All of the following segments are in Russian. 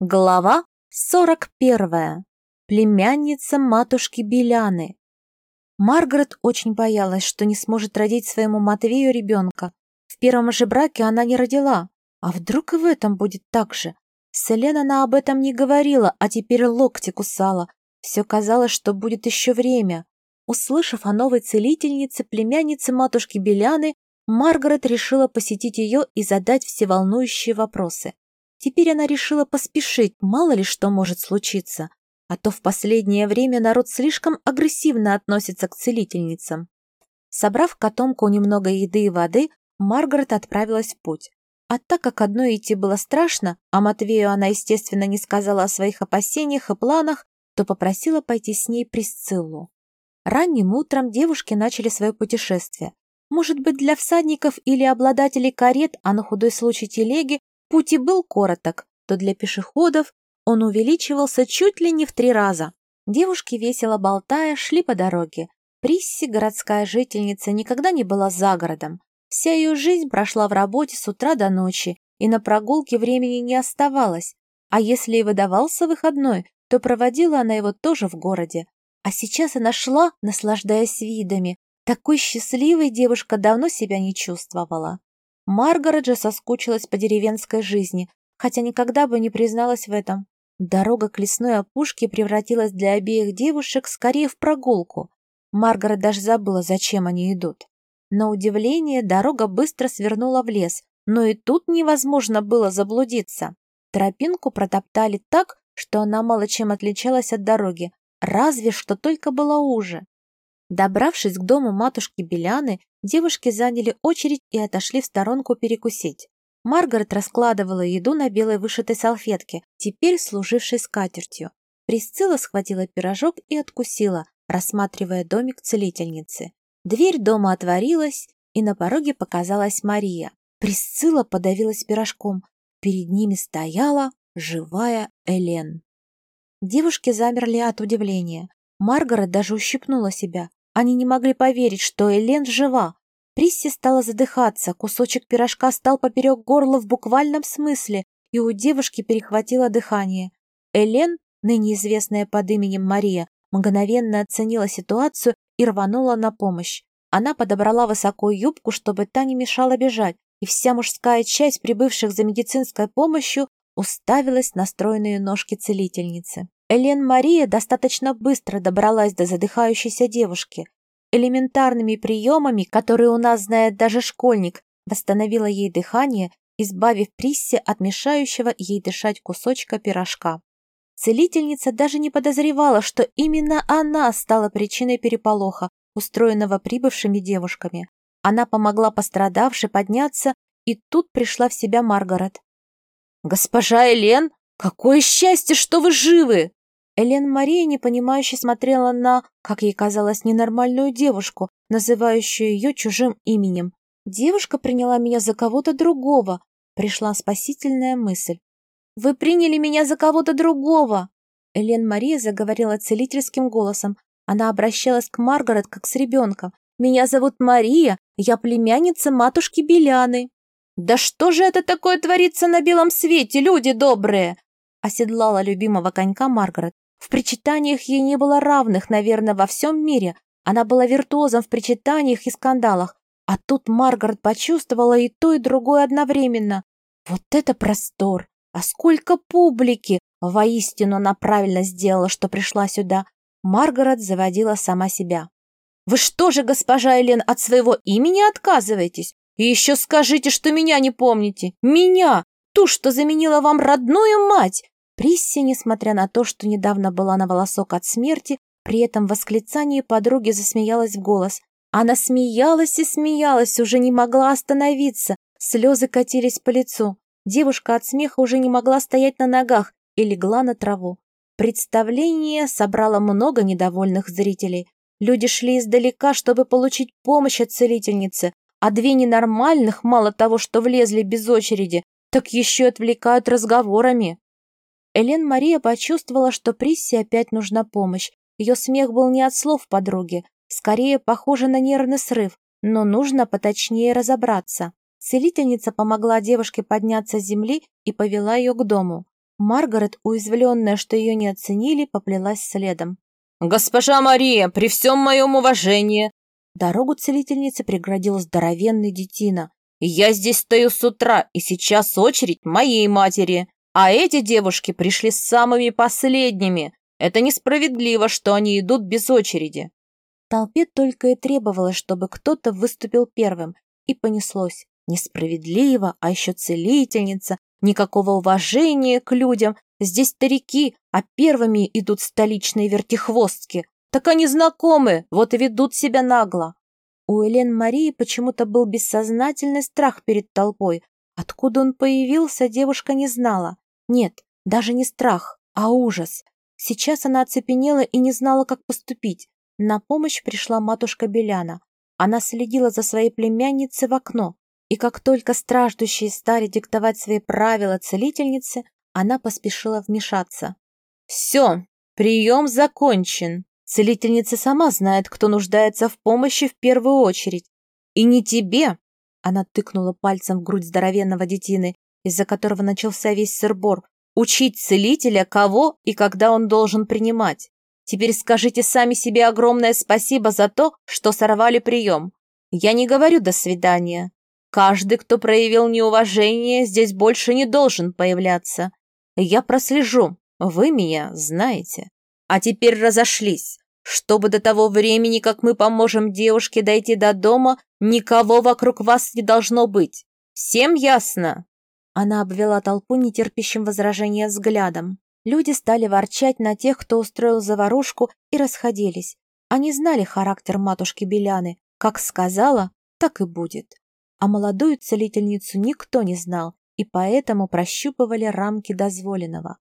Глава 41. Племянница матушки Беляны. Маргарет очень боялась, что не сможет родить своему Матвею ребенка. В первом же браке она не родила. А вдруг и в этом будет так же? С Элен она об этом не говорила, а теперь локти кусала. Все казалось, что будет еще время. Услышав о новой целительнице, племяннице матушки Беляны, Маргарет решила посетить ее и задать всеволнующие вопросы. Теперь она решила поспешить, мало ли что может случиться. А то в последнее время народ слишком агрессивно относится к целительницам. Собрав котомку немного еды и воды, Маргарет отправилась в путь. А так как одной идти было страшно, а Матвею она, естественно, не сказала о своих опасениях и планах, то попросила пойти с ней Присциллу. Ранним утром девушки начали свое путешествие. Может быть, для всадников или обладателей карет, а на худой случай телеги, Путь и был короток, то для пешеходов он увеличивался чуть ли не в три раза. Девушки, весело болтая, шли по дороге. Присси, городская жительница, никогда не была за городом. Вся ее жизнь прошла в работе с утра до ночи, и на прогулке времени не оставалось. А если и выдавался выходной, то проводила она его тоже в городе. А сейчас она шла, наслаждаясь видами. Такой счастливой девушка давно себя не чувствовала. Маргарет же соскучилась по деревенской жизни, хотя никогда бы не призналась в этом. Дорога к лесной опушке превратилась для обеих девушек скорее в прогулку. Маргарет даже забыла, зачем они идут. На удивление, дорога быстро свернула в лес, но и тут невозможно было заблудиться. Тропинку протоптали так, что она мало чем отличалась от дороги, разве что только была уже. Добравшись к дому матушки Беляны, девушки заняли очередь и отошли в сторонку перекусить. Маргарет раскладывала еду на белой вышитой салфетке, теперь служившей скатертью. Присцилла схватила пирожок и откусила, рассматривая домик целительницы. Дверь дома отворилась, и на пороге показалась Мария. Присцилла подавилась пирожком. Перед ними стояла живая Элен. Девушки замерли от удивления. Маргарет даже ущипнула себя. Они не могли поверить, что Элен жива. Присси стала задыхаться, кусочек пирожка стал поперек горла в буквальном смысле, и у девушки перехватило дыхание. Элен, ныне известная под именем Мария, мгновенно оценила ситуацию и рванула на помощь. Она подобрала высоко юбку, чтобы та не мешала бежать, и вся мужская часть прибывших за медицинской помощью уставилась на стройные ножки целительницы. Элен Мария достаточно быстро добралась до задыхающейся девушки. Элементарными приемами, которые у нас знает даже школьник, восстановила ей дыхание, избавив Присси от мешающего ей дышать кусочка пирожка. Целительница даже не подозревала, что именно она стала причиной переполоха, устроенного прибывшими девушками. Она помогла пострадавшей подняться, и тут пришла в себя Маргарет. «Госпожа Элен, какое счастье, что вы живы!» Элен Мария непонимающе смотрела на, как ей казалось, ненормальную девушку, называющую ее чужим именем. Девушка приняла меня за кого-то другого. Пришла спасительная мысль. «Вы приняли меня за кого-то другого!» Элен Мария заговорила целительским голосом. Она обращалась к Маргарет как с ребенком. «Меня зовут Мария, я племянница матушки Беляны». «Да что же это такое творится на белом свете, люди добрые?» Оседлала любимого конька Маргарет. В причитаниях ей не было равных, наверное, во всем мире. Она была виртуозом в причитаниях и скандалах. А тут Маргарет почувствовала и то, и другое одновременно. Вот это простор! А сколько публики! Воистину она правильно сделала, что пришла сюда. Маргарет заводила сама себя. «Вы что же, госпожа Элен, от своего имени отказываетесь? И еще скажите, что меня не помните! Меня! Ту, что заменила вам родную мать! Присси, несмотря на то, что недавно была на волосок от смерти, при этом восклицании подруги засмеялась в голос. Она смеялась и смеялась, уже не могла остановиться, слезы катились по лицу. Девушка от смеха уже не могла стоять на ногах и легла на траву. Представление собрало много недовольных зрителей. Люди шли издалека, чтобы получить помощь от целительницы, а две ненормальных, мало того, что влезли без очереди, так еще отвлекают разговорами. Элен Мария почувствовала, что Присси опять нужна помощь. Ее смех был не от слов подруги, скорее похоже на нервный срыв, но нужно поточнее разобраться. Целительница помогла девушке подняться с земли и повела ее к дому. Маргарет, уязвленная, что ее не оценили, поплелась следом. «Госпожа Мария, при всем моем уважении!» Дорогу целительнице преградил здоровенный детина. «Я здесь стою с утра, и сейчас очередь моей матери, а эти девушки пришли самыми последними. Это несправедливо, что они идут без очереди». Толпе только и требовалось, чтобы кто-то выступил первым, и понеслось. Несправедливо, а еще целительница, никакого уважения к людям. Здесь старики, а первыми идут столичные вертихвостки. Так они знакомы, вот и ведут себя нагло. У Элен Марии почему-то был бессознательный страх перед толпой. Откуда он появился, девушка не знала. Нет, даже не страх, а ужас. Сейчас она оцепенела и не знала, как поступить. На помощь пришла матушка Беляна. Она следила за своей племянницей в окно, и как только страждущие стали диктовать свои правила целительнице, она поспешила вмешаться. «Все, прием закончен. Целительница сама знает, кто нуждается в помощи в первую очередь. И не тебе!» Она тыкнула пальцем в грудь здоровенного детины, из-за которого начался весь сырбор. «Учить целителя, кого и когда он должен принимать. Теперь скажите сами себе огромное спасибо за то, что сорвали прием. Я не говорю «до свидания». Каждый, кто проявил неуважение, здесь больше не должен появляться. Я прослежу, вы меня знаете. А теперь разошлись, чтобы до того времени, как мы поможем девушке дойти до дома, никого вокруг вас не должно быть. Всем ясно?» Она обвела толпу нетерпящим возражения взглядом. Люди стали ворчать на тех, кто устроил заварушку, и расходились. Они знали характер матушки Беляны. Как сказала, так и будет. А молодую целительницу никто не знал, и поэтому прощупывали рамки дозволенного.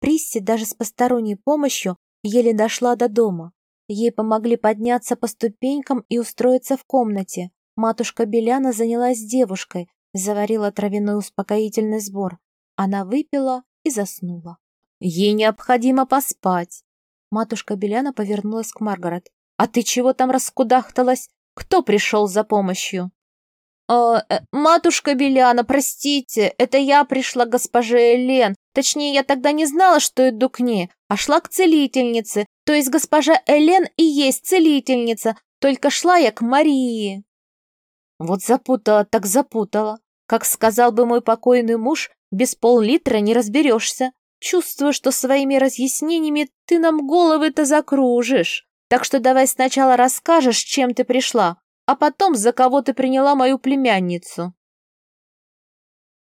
Присси даже с посторонней помощью еле дошла до дома. Ей помогли подняться по ступенькам и устроиться в комнате. Матушка Беляна занялась девушкой, заварила травяной успокоительный сбор. Она выпила и заснула. «Ей необходимо поспать!» Матушка Беляна повернулась к Маргарет. «А ты чего там раскудахталась? Кто пришел за помощью?» «Э, э, «Матушка Беляна, простите, это я пришла к госпоже Элен. Точнее, я тогда не знала, что иду к ней, а шла к целительнице. То есть госпожа Элен и есть целительница, только шла я к Марии». Вот запутала, так запутала. Как сказал бы мой покойный муж, без пол-литра не разберешься. Чувствую, что своими разъяснениями ты нам головы-то закружишь. Так что давай сначала расскажешь, чем ты пришла, а потом за кого ты приняла мою племянницу».